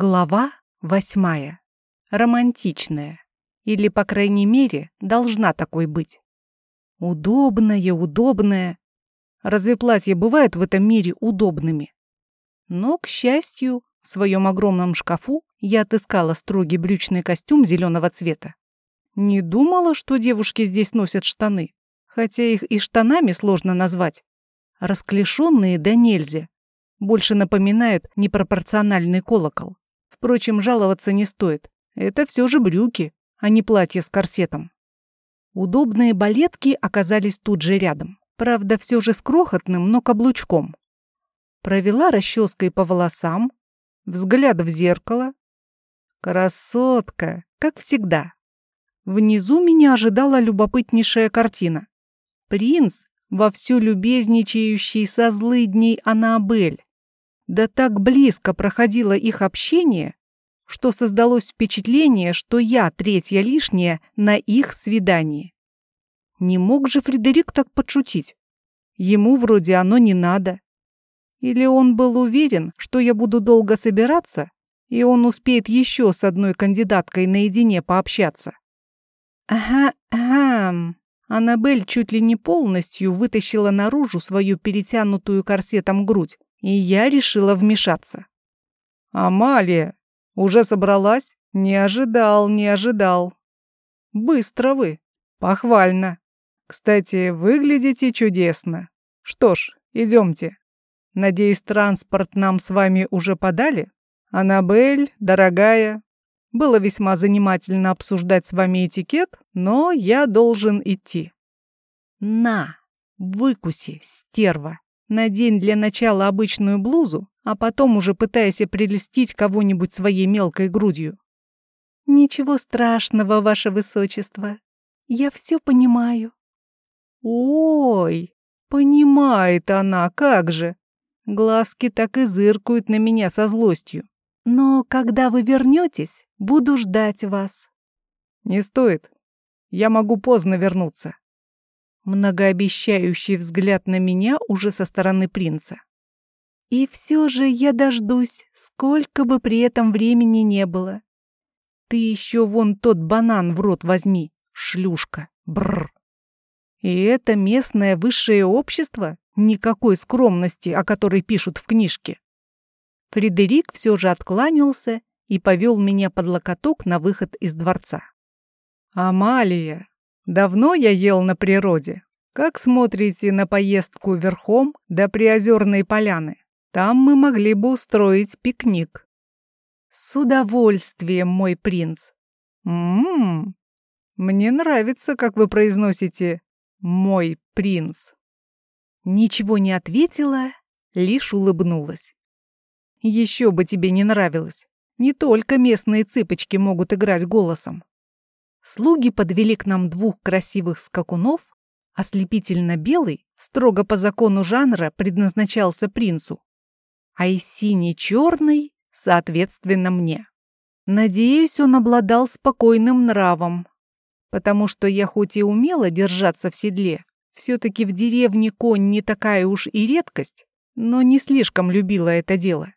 Глава восьмая. Романтичная. Или, по крайней мере, должна такой быть. Удобная, удобная. Разве платья бывают в этом мире удобными? Но, к счастью, в своем огромном шкафу я отыскала строгий брючный костюм зеленого цвета. Не думала, что девушки здесь носят штаны, хотя их и штанами сложно назвать. Расклешенные да нельзя, больше напоминают непропорциональный колокол. Впрочем, жаловаться не стоит. Это все же брюки, а не платье с корсетом. Удобные балетки оказались тут же рядом. Правда, все же с крохотным, но каблучком. Провела расческой по волосам, взгляд в зеркало. Красотка, как всегда. Внизу меня ожидала любопытнейшая картина. Принц, вовсю любезничающий со злыдней Аннабель, да так близко проходило их общение, что создалось впечатление, что я третья лишняя на их свидании. Не мог же Фредерик так подшутить? Ему вроде оно не надо. Или он был уверен, что я буду долго собираться, и он успеет еще с одной кандидаткой наедине пообщаться? Ага, ага. Аннабель чуть ли не полностью вытащила наружу свою перетянутую корсетом грудь, и я решила вмешаться. «Амалия, уже собралась? Не ожидал, не ожидал. Быстро вы. Похвально. Кстати, выглядите чудесно. Что ж, идемте. Надеюсь, транспорт нам с вами уже подали? Аннабель, дорогая, было весьма занимательно обсуждать с вами этикет, но я должен идти. На, выкуси, стерва. Надень для начала обычную блузу, а потом уже пытайся прелестить кого-нибудь своей мелкой грудью. Ничего страшного, ваше высочество. Я все понимаю. Ой, понимает она, как же. Глазки так и зыркают на меня со злостью. Но когда вы вернетесь, буду ждать вас. Не стоит. Я могу поздно вернуться многообещающий взгляд на меня уже со стороны принца. И все же я дождусь, сколько бы при этом времени не было. Ты еще вон тот банан в рот возьми, шлюшка, бррр. И это местное высшее общество? Никакой скромности, о которой пишут в книжке. Фредерик все же откланялся и повел меня под локоток на выход из дворца. «Амалия, Давно я ел на природе. Как смотрите на поездку верхом до Приозерной поляны? Там мы могли бы устроить пикник. С удовольствием, мой принц. Ммм, мне нравится, как вы произносите «мой принц». Ничего не ответила, лишь улыбнулась. Еще бы тебе не нравилось. Не только местные цыпочки могут играть голосом. Слуги подвели к нам двух красивых скакунов, ослепительно белый, строго по закону жанра, предназначался принцу, а и синий-черный, соответственно, мне. Надеюсь, он обладал спокойным нравом, потому что я хоть и умела держаться в седле, все-таки в деревне конь не такая уж и редкость, но не слишком любила это дело.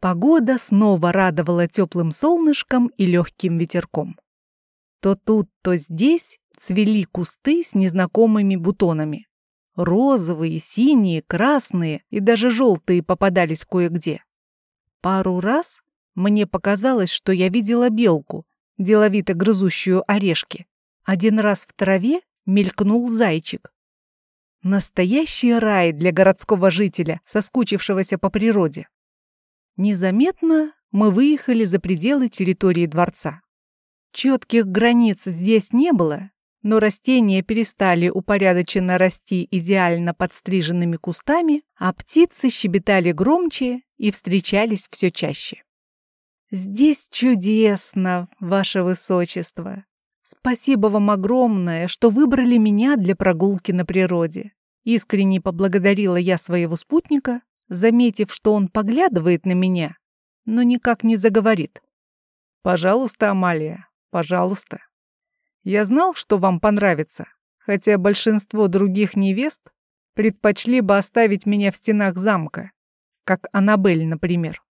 Погода снова радовала теплым солнышком и легким ветерком. То тут, то здесь цвели кусты с незнакомыми бутонами. Розовые, синие, красные и даже желтые попадались кое-где. Пару раз мне показалось, что я видела белку, деловито грызущую орешки. Один раз в траве мелькнул зайчик. Настоящий рай для городского жителя, соскучившегося по природе. Незаметно мы выехали за пределы территории дворца. Четких границ здесь не было, но растения перестали упорядоченно расти идеально подстриженными кустами, а птицы щебетали громче и встречались все чаще. «Здесь чудесно, ваше высочество! Спасибо вам огромное, что выбрали меня для прогулки на природе!» Искренне поблагодарила я своего спутника, заметив, что он поглядывает на меня, но никак не заговорит. «Пожалуйста, Амалия, Пожалуйста. Я знал, что вам понравится, хотя большинство других невест предпочли бы оставить меня в стенах замка, как Аннабель, например.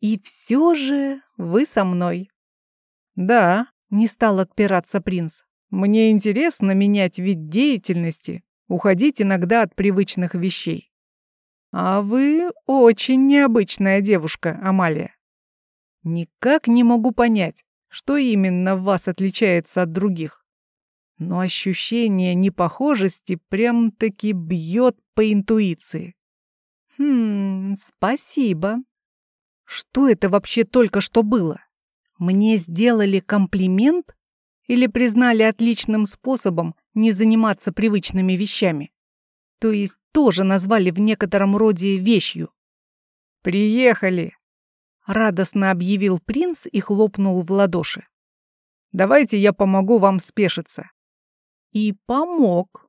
И все же вы со мной. Да, не стал отпираться принц. Мне интересно менять вид деятельности, уходить иногда от привычных вещей. А вы очень необычная девушка, Амалия. Никак не могу понять, что именно вас отличается от других. Но ощущение непохожести прям-таки бьет по интуиции. Хм, спасибо. Что это вообще только что было? Мне сделали комплимент или признали отличным способом не заниматься привычными вещами? То есть тоже назвали в некотором роде вещью. «Приехали!» — радостно объявил принц и хлопнул в ладоши. «Давайте я помогу вам спешиться». И помог.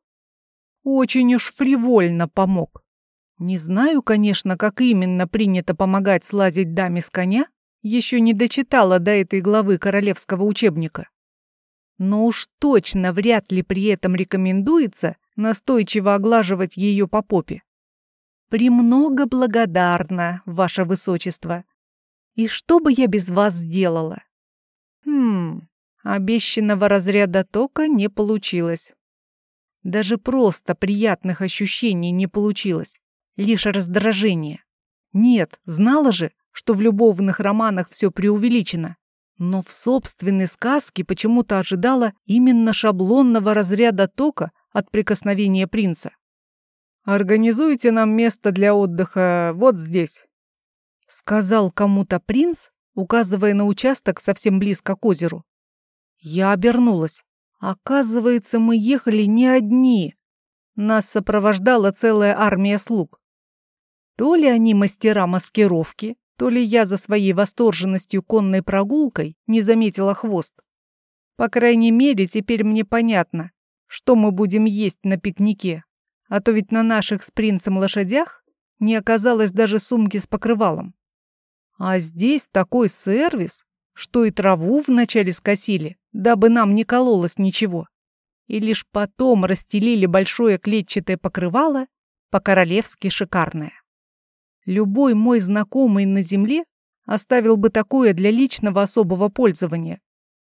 Очень уж фривольно помог. Не знаю, конечно, как именно принято помогать сладить даме с коня, еще не дочитала до этой главы королевского учебника. Но уж точно вряд ли при этом рекомендуется настойчиво оглаживать ее по попе. «Премного благодарна, ваше высочество. И что бы я без вас сделала?» «Хм, обещанного разряда тока не получилось. Даже просто приятных ощущений не получилось лишь раздражение. Нет, знала же, что в любовных романах все преувеличено. Но в собственной сказке почему-то ожидала именно шаблонного разряда тока от прикосновения принца. «Организуйте нам место для отдыха вот здесь», — сказал кому-то принц, указывая на участок совсем близко к озеру. Я обернулась. Оказывается, мы ехали не одни. Нас сопровождала целая армия слуг. То ли они мастера маскировки, то ли я за своей восторженностью конной прогулкой не заметила хвост. По крайней мере, теперь мне понятно, что мы будем есть на пикнике. А то ведь на наших с принцем лошадях не оказалось даже сумки с покрывалом. А здесь такой сервис, что и траву вначале скосили, дабы нам не кололось ничего. И лишь потом расстелили большое клетчатое покрывало, по-королевски шикарное. Любой мой знакомый на земле оставил бы такое для личного особого пользования,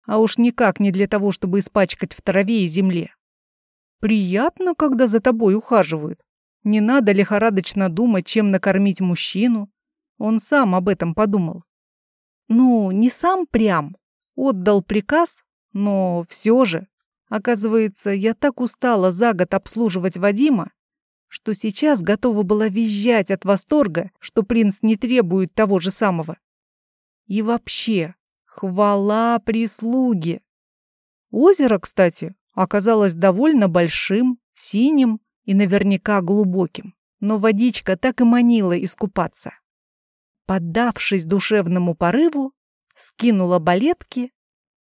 а уж никак не для того, чтобы испачкать в траве и земле. Приятно, когда за тобой ухаживают. Не надо лихорадочно думать, чем накормить мужчину. Он сам об этом подумал. Ну, не сам прям. Отдал приказ, но все же. Оказывается, я так устала за год обслуживать Вадима, что сейчас готова была визжать от восторга, что принц не требует того же самого. И вообще, хвала прислуге. Озеро, кстати, оказалось довольно большим, синим и наверняка глубоким, но водичка так и манила искупаться. Поддавшись душевному порыву, скинула балетки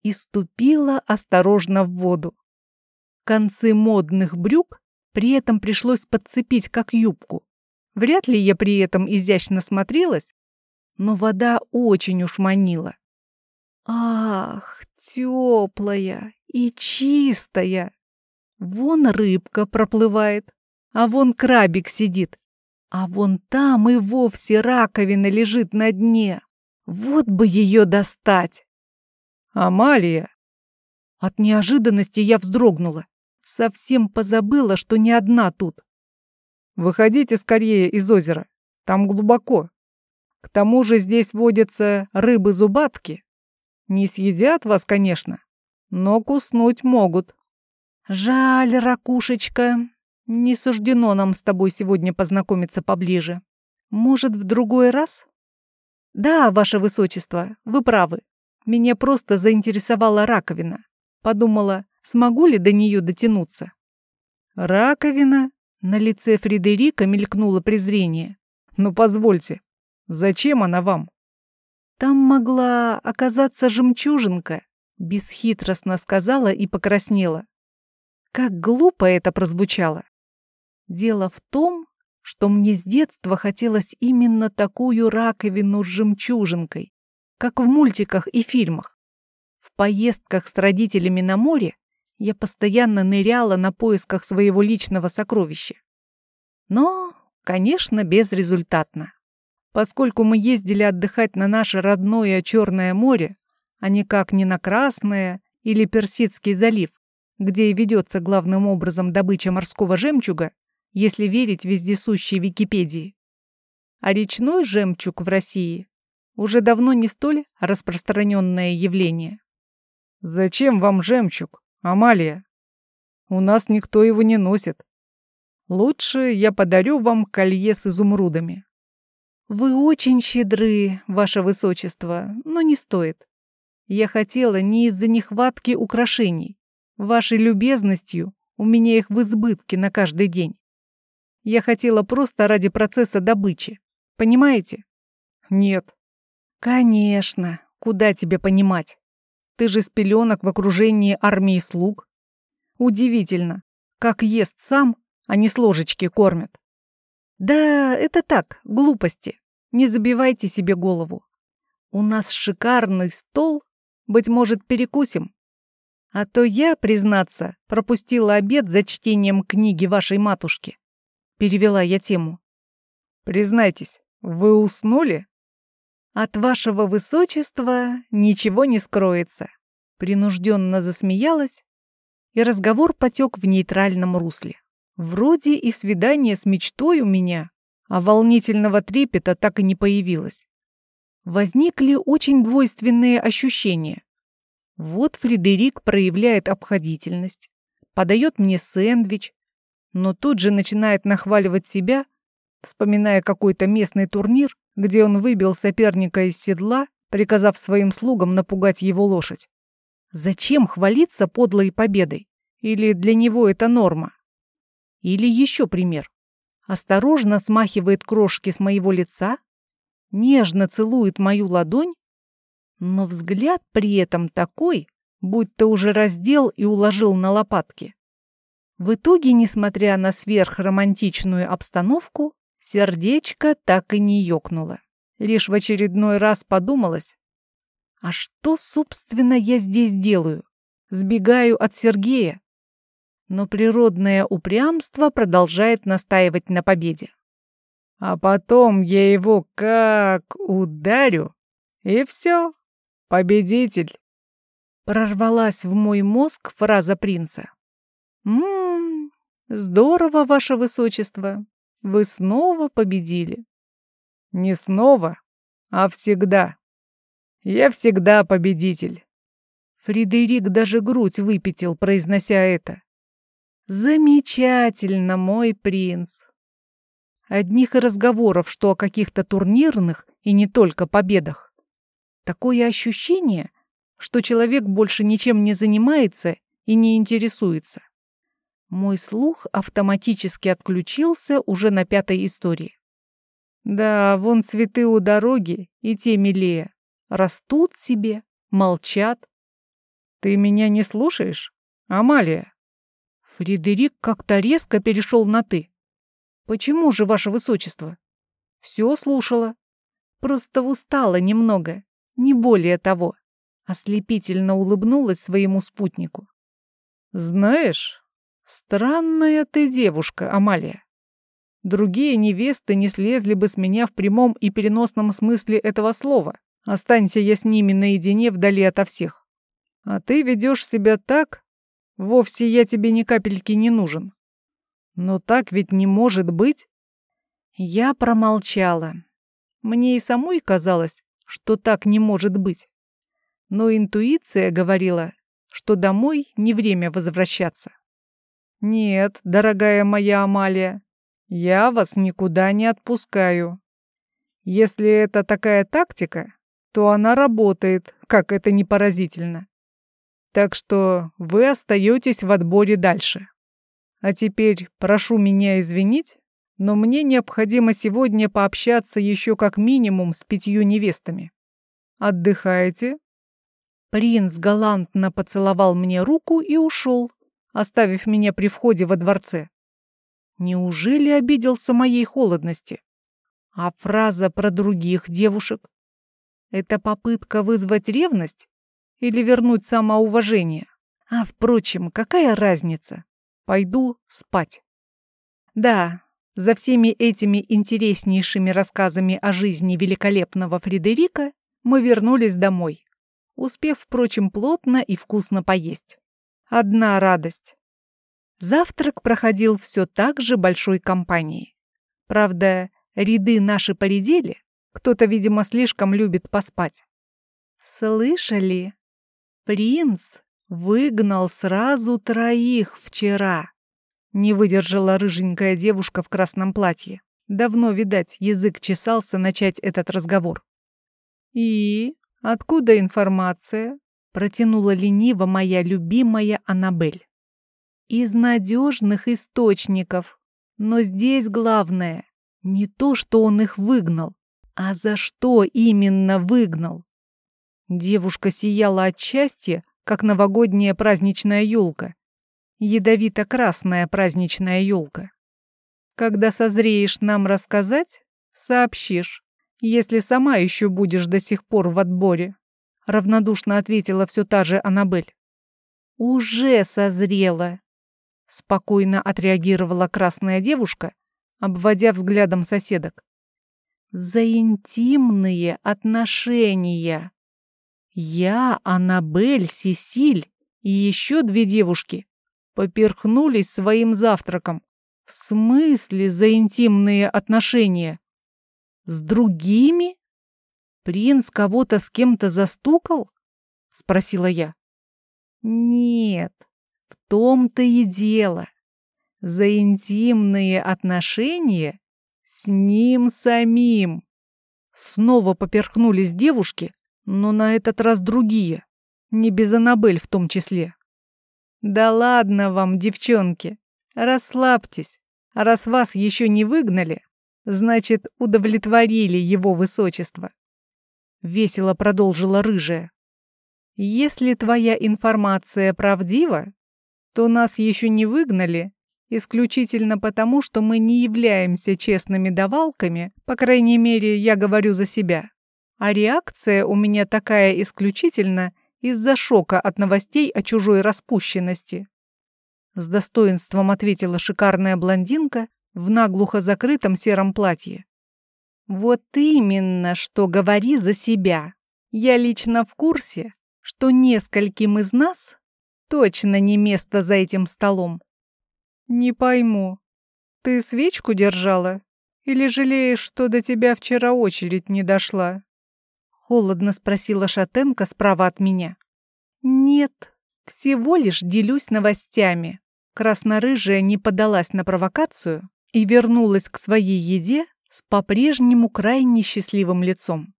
и ступила осторожно в воду. Концы модных брюк при этом пришлось подцепить как юбку. Вряд ли я при этом изящно смотрелась, но вода очень уж манила. Ах, теплая и чистая. Вон рыбка проплывает, а вон крабик сидит, а вон там и вовсе раковина лежит на дне. Вот бы ее достать. Амалия! От неожиданности я вздрогнула. Совсем позабыла, что не одна тут. Выходите скорее из озера. Там глубоко. К тому же здесь водятся рыбы-зубатки. Не съедят вас, конечно, но куснуть могут. Жаль, ракушечка. Не суждено нам с тобой сегодня познакомиться поближе. Может, в другой раз? Да, ваше высочество, вы правы. Меня просто заинтересовала раковина. Подумала, смогу ли до нее дотянуться. Раковина? На лице Фредерика мелькнуло презрение. Ну, позвольте, зачем она вам? Там могла оказаться жемчужинка, бесхитростно сказала и покраснела. Как глупо это прозвучало. Дело в том, что мне с детства хотелось именно такую раковину с жемчужинкой, как в мультиках и фильмах. В поездках с родителями на море я постоянно ныряла на поисках своего личного сокровища. Но, конечно, безрезультатно. Поскольку мы ездили отдыхать на наше родное Черное море, а никак не на Красное или Персидский залив, где и ведется главным образом добыча морского жемчуга, если верить вездесущей Википедии. А речной жемчуг в России уже давно не столь распространенное явление. «Зачем вам жемчуг, Амалия? У нас никто его не носит. Лучше я подарю вам колье с изумрудами». «Вы очень щедры, ваше высочество, но не стоит. Я хотела не из-за нехватки украшений. Вашей любезностью у меня их в избытке на каждый день. Я хотела просто ради процесса добычи. Понимаете? Нет. Конечно. Куда тебе понимать? Ты же с пеленок в окружении армии слуг. Удивительно, как ест сам, а не с ложечки кормят. Да, это так, глупости. Не забивайте себе голову. У нас шикарный стол. Быть может, перекусим? А то я, признаться, пропустила обед за чтением книги вашей матушки. Перевела я тему. Признайтесь, вы уснули? От вашего высочества ничего не скроется. Принужденно засмеялась, и разговор потек в нейтральном русле. Вроде и свидание с мечтой у меня, а волнительного трепета так и не появилось. Возникли очень двойственные ощущения. Вот Фредерик проявляет обходительность, подает мне сэндвич, но тут же начинает нахваливать себя, вспоминая какой-то местный турнир, где он выбил соперника из седла, приказав своим слугам напугать его лошадь. Зачем хвалиться подлой победой? Или для него это норма? Или еще пример. Осторожно смахивает крошки с моего лица, нежно целует мою ладонь, но взгляд при этом такой, будто уже раздел и уложил на лопатки. В итоге, несмотря на сверхромантичную обстановку, сердечко так и не ёкнуло. Лишь в очередной раз подумалось, а что, собственно, я здесь делаю? Сбегаю от Сергея. Но природное упрямство продолжает настаивать на победе. А потом я его как ударю, и все, победитель. Прорвалась в мой мозг фраза принца. «М-м, здорово, ваше высочество. Вы снова победили». «Не снова, а всегда. Я всегда победитель». Фредерик даже грудь выпятил, произнося это. «Замечательно, мой принц!» Одних и разговоров, что о каких-то турнирных и не только победах. Такое ощущение, что человек больше ничем не занимается и не интересуется. Мой слух автоматически отключился уже на пятой истории. Да, вон цветы у дороги и те милее. Растут себе, молчат. Ты меня не слушаешь, Амалия? Фредерик как-то резко перешел на «ты». Почему же, ваше высочество? Все слушала. Просто устала немного, не более того. Ослепительно улыбнулась своему спутнику. Знаешь, Странная ты девушка, Амалия. Другие невесты не слезли бы с меня в прямом и переносном смысле этого слова. Останься я с ними наедине вдали ото всех. А ты ведешь себя так, вовсе я тебе ни капельки не нужен. Но так ведь не может быть. Я промолчала. Мне и самой казалось, что так не может быть. Но интуиция говорила, что домой не время возвращаться. «Нет, дорогая моя Амалия, я вас никуда не отпускаю. Если это такая тактика, то она работает, как это не поразительно. Так что вы остаетесь в отборе дальше. А теперь прошу меня извинить, но мне необходимо сегодня пообщаться еще как минимум с пятью невестами. Отдыхаете?» Принц галантно поцеловал мне руку и ушел, оставив меня при входе во дворце. Неужели обиделся моей холодности? А фраза про других девушек? Это попытка вызвать ревность или вернуть самоуважение? А, впрочем, какая разница? Пойду спать. Да, За всеми этими интереснейшими рассказами о жизни великолепного Фредерика мы вернулись домой, успев, впрочем, плотно и вкусно поесть. Одна радость. Завтрак проходил все так же большой компанией. Правда, ряды наши поредели, кто-то, видимо, слишком любит поспать. Слышали? Принц выгнал сразу троих вчера. Не выдержала рыженькая девушка в красном платье. Давно, видать, язык чесался начать этот разговор. «И откуда информация?» Протянула лениво моя любимая Аннабель. «Из надежных источников. Но здесь главное не то, что он их выгнал, а за что именно выгнал. Девушка сияла от счастья, как новогодняя праздничная елка. Ядовито-красная праздничная елка. Когда созреешь нам рассказать, сообщишь, если сама еще будешь до сих пор в отборе. Равнодушно ответила все та же Аннабель. Уже созрела. Спокойно отреагировала красная девушка, обводя взглядом соседок. За интимные отношения. Я, Аннабель, Сесиль и еще две девушки поперхнулись своим завтраком. В смысле за интимные отношения? С другими? Принц кого-то с кем-то застукал? Спросила я. Нет, в том-то и дело. За интимные отношения с ним самим. Снова поперхнулись девушки, но на этот раз другие, не без Аннабель в том числе. Да ладно вам, девчонки, расслабьтесь. Раз вас еще не выгнали, значит, удовлетворили его высочество. Весело продолжила рыжая. Если твоя информация правдива, то нас еще не выгнали исключительно потому, что мы не являемся честными давалками, по крайней мере, я говорю за себя. А реакция у меня такая исключительно из-за шока от новостей о чужой распущенности. С достоинством ответила шикарная блондинка в наглухо закрытом сером платье. Вот именно, что говори за себя. Я лично в курсе, что нескольким из нас точно не место за этим столом. Не пойму, ты свечку держала? Или жалеешь, что до тебя вчера очередь не дошла? Холодно спросила Шатенка справа от меня. Нет, всего лишь делюсь новостями. Краснорыжая не подалась на провокацию и вернулась к своей еде с по-прежнему крайне счастливым лицом.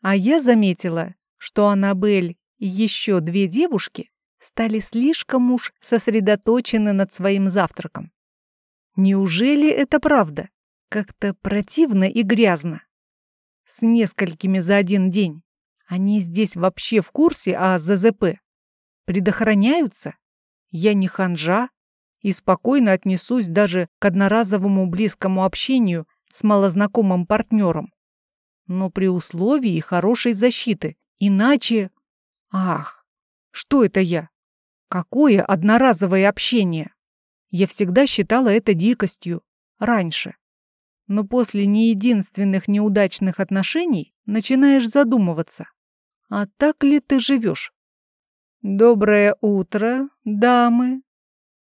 А я заметила, что Аннабель и еще две девушки стали слишком уж сосредоточены над своим завтраком. Неужели это правда? Как-то противно и грязно с несколькими за один день. Они здесь вообще в курсе о ЗЗП? Предохраняются? Я не ханжа и спокойно отнесусь даже к одноразовому близкому общению с малознакомым партнером. Но при условии хорошей защиты. Иначе... Ах, что это я? Какое одноразовое общение? Я всегда считала это дикостью. Раньше но после неединственных неудачных отношений начинаешь задумываться, а так ли ты живешь? Доброе утро, дамы.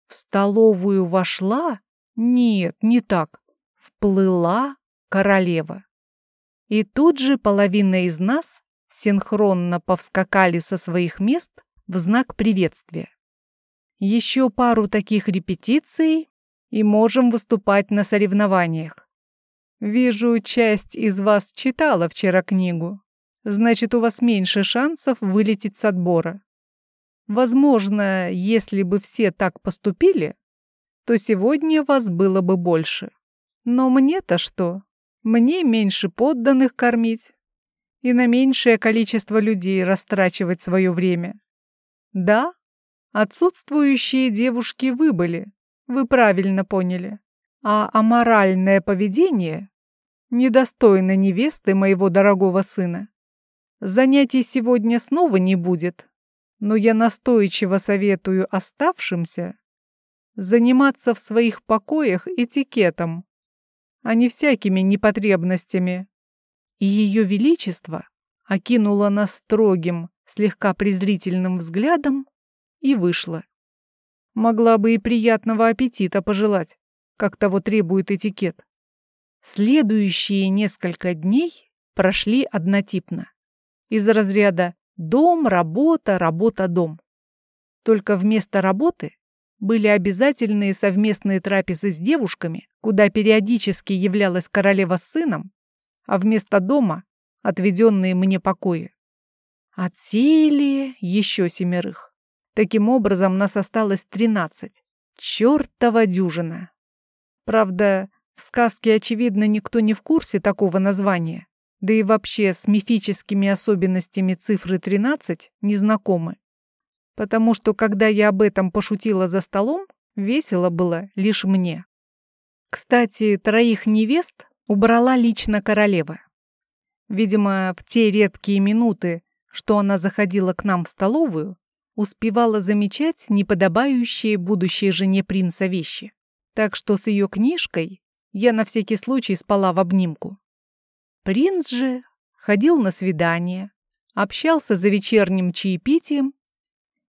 В столовую вошла? Нет, не так. Вплыла королева. И тут же половина из нас синхронно повскакали со своих мест в знак приветствия. Еще пару таких репетиций, и можем выступать на соревнованиях. Вижу, часть из вас читала вчера книгу. Значит, у вас меньше шансов вылететь с отбора. Возможно, если бы все так поступили, то сегодня вас было бы больше. Но мне-то что? Мне меньше подданных кормить и на меньшее количество людей растрачивать свое время. Да, отсутствующие девушки выбыли, вы правильно поняли. А аморальное поведение недостойна невесты моего дорогого сына. Занятий сегодня снова не будет, но я настойчиво советую оставшимся заниматься в своих покоях этикетом а не всякими непотребностями. И ее величество окинуло нас строгим, слегка презрительным взглядом и вышла. Могла бы и приятного аппетита пожелать, как того требует этикет. Следующие несколько дней прошли однотипно. Из разряда «дом, работа, работа, дом». Только вместо работы были обязательные совместные трапезы с девушками, куда периодически являлась королева с сыном, а вместо дома — отведенные мне покои. Отсеяли еще семерых. Таким образом, нас осталось тринадцать. Чёртова дюжина. Правда, в сказке, очевидно, никто не в курсе такого названия, да и вообще с мифическими особенностями цифры 13 не знакомы. Потому что, когда я об этом пошутила за столом, весело было лишь мне. Кстати, троих невест убрала лично королева. Видимо, в те редкие минуты, что она заходила к нам в столовую, успевала замечать неподобающие будущей жене принца вещи. Так что с ее книжкой я на всякий случай спала в обнимку. Принц же ходил на свидание, общался за вечерним чаепитием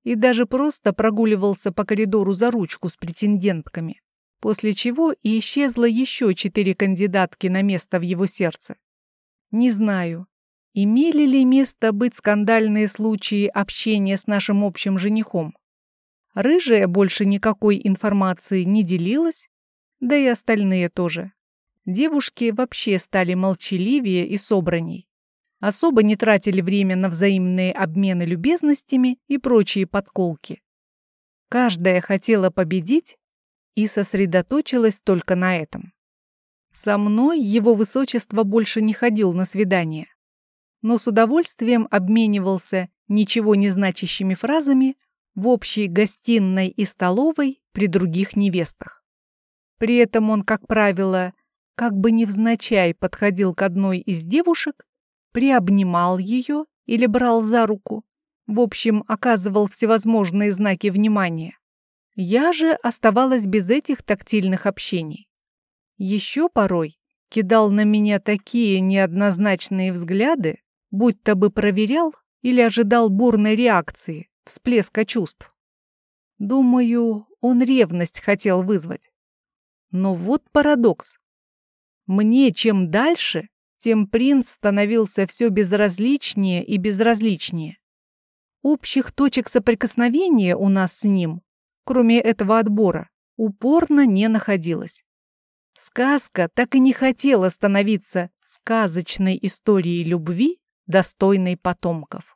и даже просто прогуливался по коридору за ручку с претендентками, после чего и исчезло еще четыре кандидатки на место в его сердце. Не знаю, имели ли место быть скандальные случаи общения с нашим общим женихом. Рыжая больше никакой информации не делилась, да и остальные тоже. Девушки вообще стали молчаливее и собранней. Особо не тратили время на взаимные обмены любезностями и прочие подколки. Каждая хотела победить и сосредоточилась только на этом. Со мной его высочество больше не ходил на свидания, но с удовольствием обменивался ничего не значащими фразами в общей гостиной и столовой при других невестах. При этом он, как правило, как бы невзначай подходил к одной из девушек, приобнимал ее или брал за руку, в общем, оказывал всевозможные знаки внимания. Я же оставалась без этих тактильных общений. Еще порой кидал на меня такие неоднозначные взгляды, будто бы проверял или ожидал бурной реакции, всплеска чувств. Думаю, он ревность хотел вызвать. Но вот парадокс. Мне чем дальше, тем принц становился все безразличнее и безразличнее. Общих точек соприкосновения у нас с ним, кроме этого отбора, упорно не находилось. Сказка так и не хотела становиться сказочной историей любви, достойной потомков.